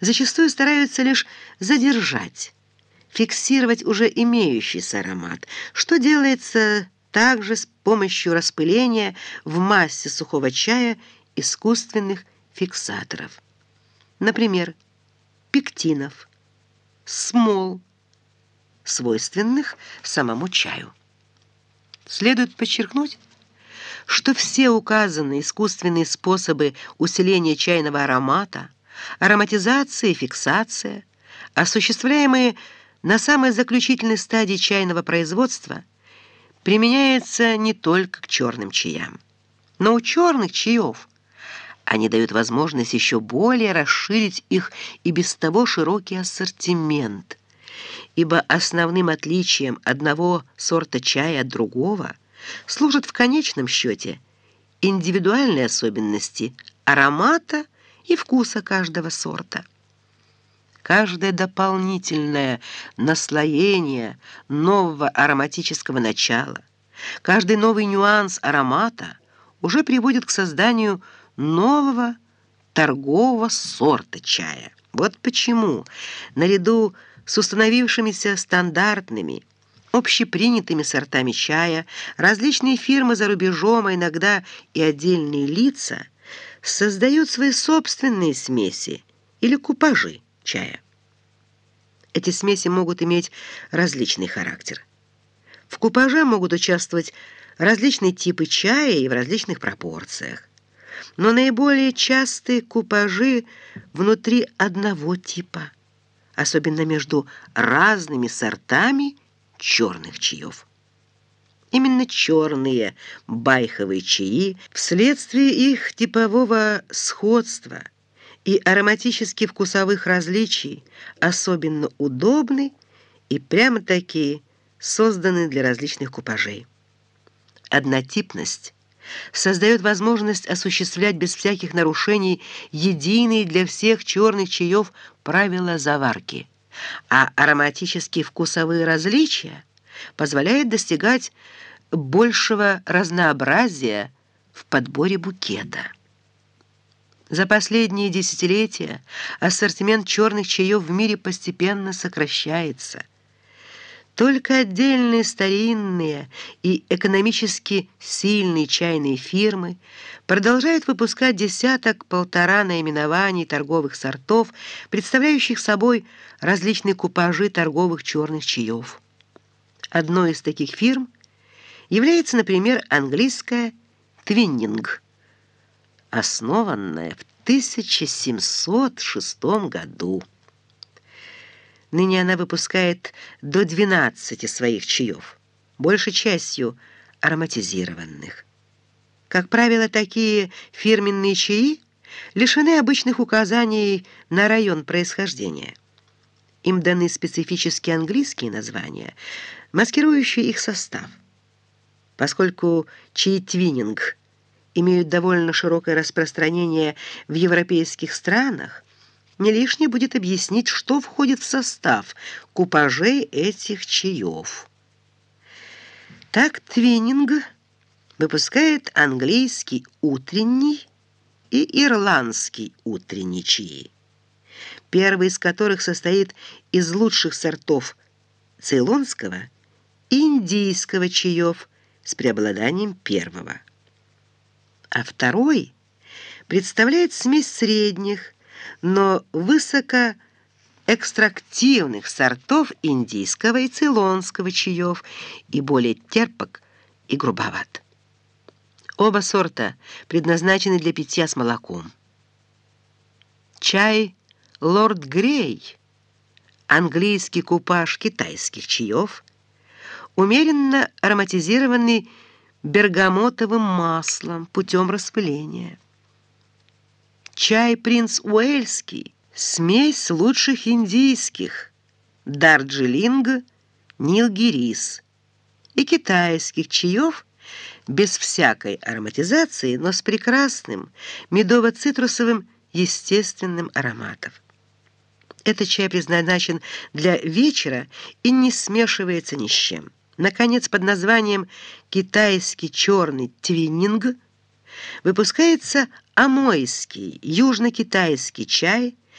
зачастую стараются лишь задержать, фиксировать уже имеющийся аромат, что делается также с помощью распыления в массе сухого чая искусственных фиксаторов. Например, пектинов, смол, свойственных самому чаю. Следует подчеркнуть, что все указанные искусственные способы усиления чайного аромата, ароматизация и фиксация, осуществляемые на самой заключительной стадии чайного производства, применяются не только к черным чаям, но у черных чаев они дают возможность еще более расширить их и без того широкий ассортимент, ибо основным отличием одного сорта чая от другого – служат в конечном счете индивидуальные особенности аромата и вкуса каждого сорта. Каждое дополнительное наслоение нового ароматического начала, каждый новый нюанс аромата уже приводит к созданию нового торгового сорта чая. Вот почему, наряду с установившимися стандартными общепринятыми сортами чая, различные фирмы за рубежом, а иногда и отдельные лица создают свои собственные смеси или купажи чая. Эти смеси могут иметь различный характер. В купаже могут участвовать различные типы чая и в различных пропорциях. Но наиболее частые купажи внутри одного типа, особенно между разными сортами черных чаев. Именно черные байховые чаи вследствие их типового сходства и ароматически вкусовых различий особенно удобны и прямо-таки созданы для различных купажей. Однотипность создает возможность осуществлять без всяких нарушений единые для всех черных чаев правила заварки – а ароматические вкусовые различия позволяют достигать большего разнообразия в подборе букета. За последние десятилетия ассортимент черных чаев в мире постепенно сокращается – только отдельные старинные и экономически сильные чайные фирмы продолжают выпускать десяток-полтора наименований торговых сортов, представляющих собой различные купажи торговых черных чаев. Одной из таких фирм является, например, английская «Твиннинг», основанная в 1706 году. Ныне она выпускает до 12 своих чаев, большей частью ароматизированных. Как правило, такие фирменные чаи лишены обычных указаний на район происхождения. Им даны специфические английские названия, маскирующие их состав. Поскольку чаи-твининг имеют довольно широкое распространение в европейских странах, не лишне будет объяснить, что входит в состав купажей этих чаев. Так Твининг выпускает английский утренний и ирландский утренний чаи, первый из которых состоит из лучших сортов цейлонского и индийского чаев с преобладанием первого. А второй представляет смесь средних, но высокоэкстрактивных сортов индийского и цейлонского чаев и более терпок и грубоват. Оба сорта предназначены для питья с молоком. Чай «Лорд Грей» английский купаж китайских чаев, умеренно ароматизированный бергамотовым маслом путем распыления. Чай принц Уэльский, смесь лучших индийских, Дарджилинг, Нилгирис и китайских чаев без всякой ароматизации, но с прекрасным медово-цитрусовым естественным ароматом. Этот чай предназначен для вечера и не смешивается ни с чем. Наконец, под названием «Китайский черный твиннинг» выпускается амойский, южно-китайский чай –